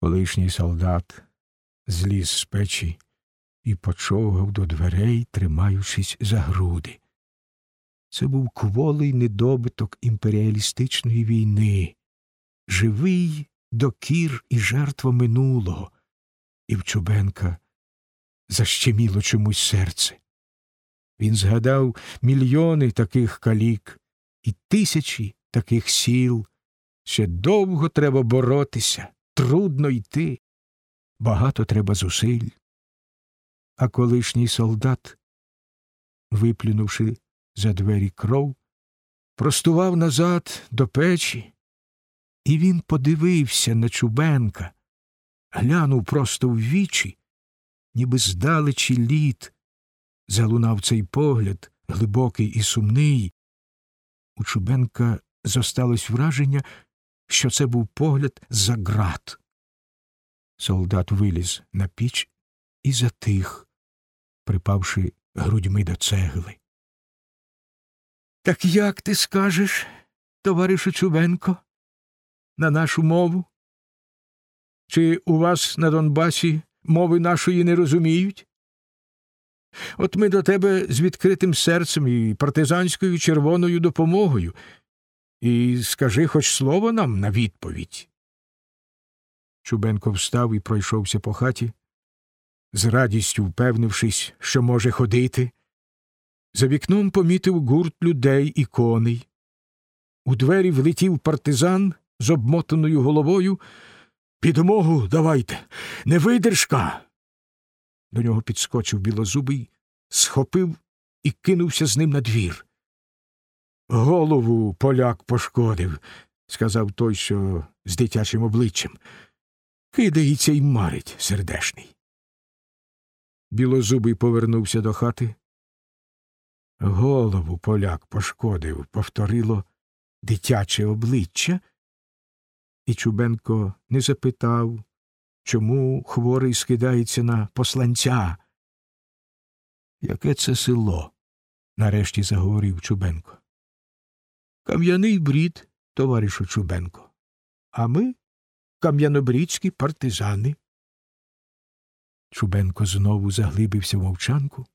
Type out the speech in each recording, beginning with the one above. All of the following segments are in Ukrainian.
Колишній солдат зліз з печі і почовгав до дверей, тримаючись за груди. Це був кволий недобиток імперіалістичної війни, живий докір і жертва минулого, і в Чубенка защеміло чомусь серце. Він згадав мільйони таких калік і тисячі таких сіл. Ще довго треба боротися, трудно йти, багато треба зусиль. А колишній солдат, виплюнувши за двері кров, простував назад до печі, і він подивився на Чубенка, глянув просто в вічі, ніби здалечі літ. Залунав цей погляд, глибокий і сумний. У Чубенка зосталось враження, що це був погляд за ґрат. Солдат виліз на піч і затих, припавши грудьми до цегли. Так як ти скажеш, товаришу Чубенко, на нашу мову? Чи у вас на Донбасі мови нашої не розуміють? От ми до тебе з відкритим серцем і партизанською червоною допомогою. І скажи хоч слово нам на відповідь. Чубенко встав і пройшовся по хаті, з радістю впевнившись, що може ходити. За вікном помітив гурт людей і коней. У двері влетів партизан з обмотаною головою. Підмогу давайте, не видержка. До нього підскочив білозубий, схопив і кинувся з ним на двір. Голову поляк пошкодив, сказав той, що з дитячим обличчям. Кидається й марить сердешний. Білозубий повернувся до хати. Голову поляк пошкодив, повторило дитяче обличчя, і Чубенко не запитав, чому хворий скидається на посланця. Яке це село? нарешті заговорив Чубенко. Кам'яний брід, товаришу Чубенко. А ми кам'янобрідські партизани. Чубенко знову заглибився в мовчанку.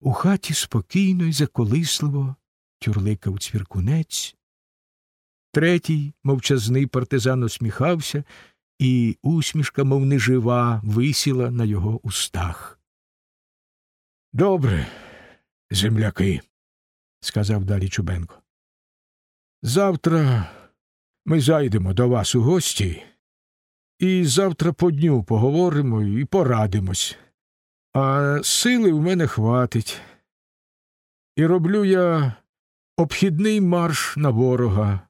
У хаті спокійно й заколисливо тюрликав цвіркунець. Третій мовчазний партизан усміхався, і усмішка, мов нежива, висіла на його устах. Добре, земляки, сказав далі Чубенко. Завтра ми зайдемо до вас у гості, і завтра по дню поговоримо і порадимось. А сили в мене хватить. І роблю я обхідний марш на ворога.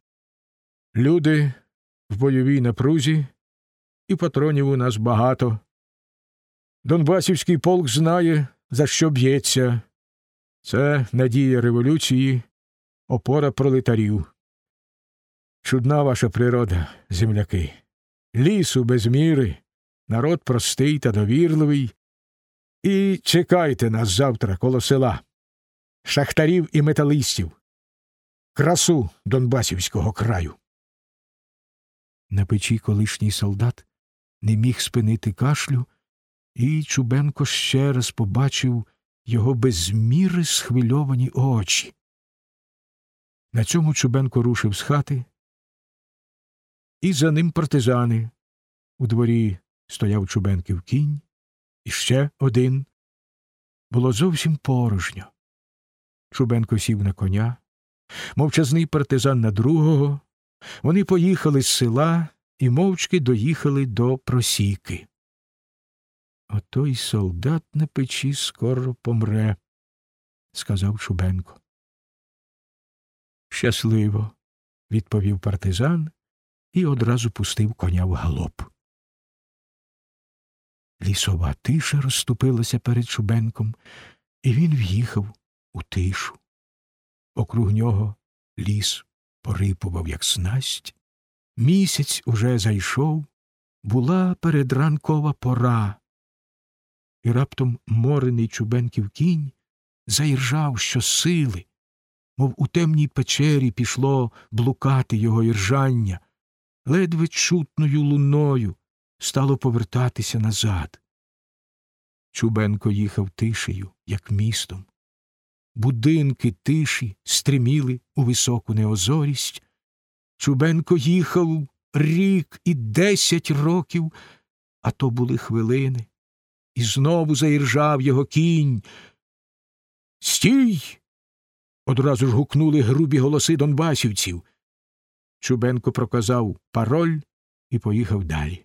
Люди в бойовій напрузі, і патронів у нас багато. Донбасівський полк знає, за що б'ється. Це надія революції, опора пролетарів. Чудна ваша природа, земляки. Лісу без міри, народ простий та довірливий. І чекайте нас завтра коло села, шахтарів і металистів, красу Донбасівського краю. На печі колишній солдат не міг спинити кашлю, і Чубенко ще раз побачив його без міри схвильовані очі. На цьому Чубенко рушив з хати, і за ним партизани. У дворі стояв Чубенків кінь, і ще один. Було зовсім порожньо. Чубенко сів на коня, мовчазний партизан на другого. Вони поїхали з села і мовчки доїхали до просіки. Отой солдат на печі скоро помре, сказав Чубенко. Щасливо, відповів партизан і одразу пустив коня в галоп. Лісова тиша розступилася перед Чубенком, і він в'їхав у тишу. Округ нього ліс порипував, як снасть. Місяць уже зайшов, була передранкова пора, і раптом морений Чубенків кінь заіржав щосили, мов у темній печері пішло блукати його іржання, ледве чутною луною стало повертатися назад. Чубенко їхав тишею, як містом. Будинки тиші стриміли у високу неозорість. Чубенко їхав рік і десять років, а то були хвилини. І знову заіржав його кінь. Стій! Одразу ж гукнули грубі голоси донбасівців. Чубенко проказав пароль і поїхав далі.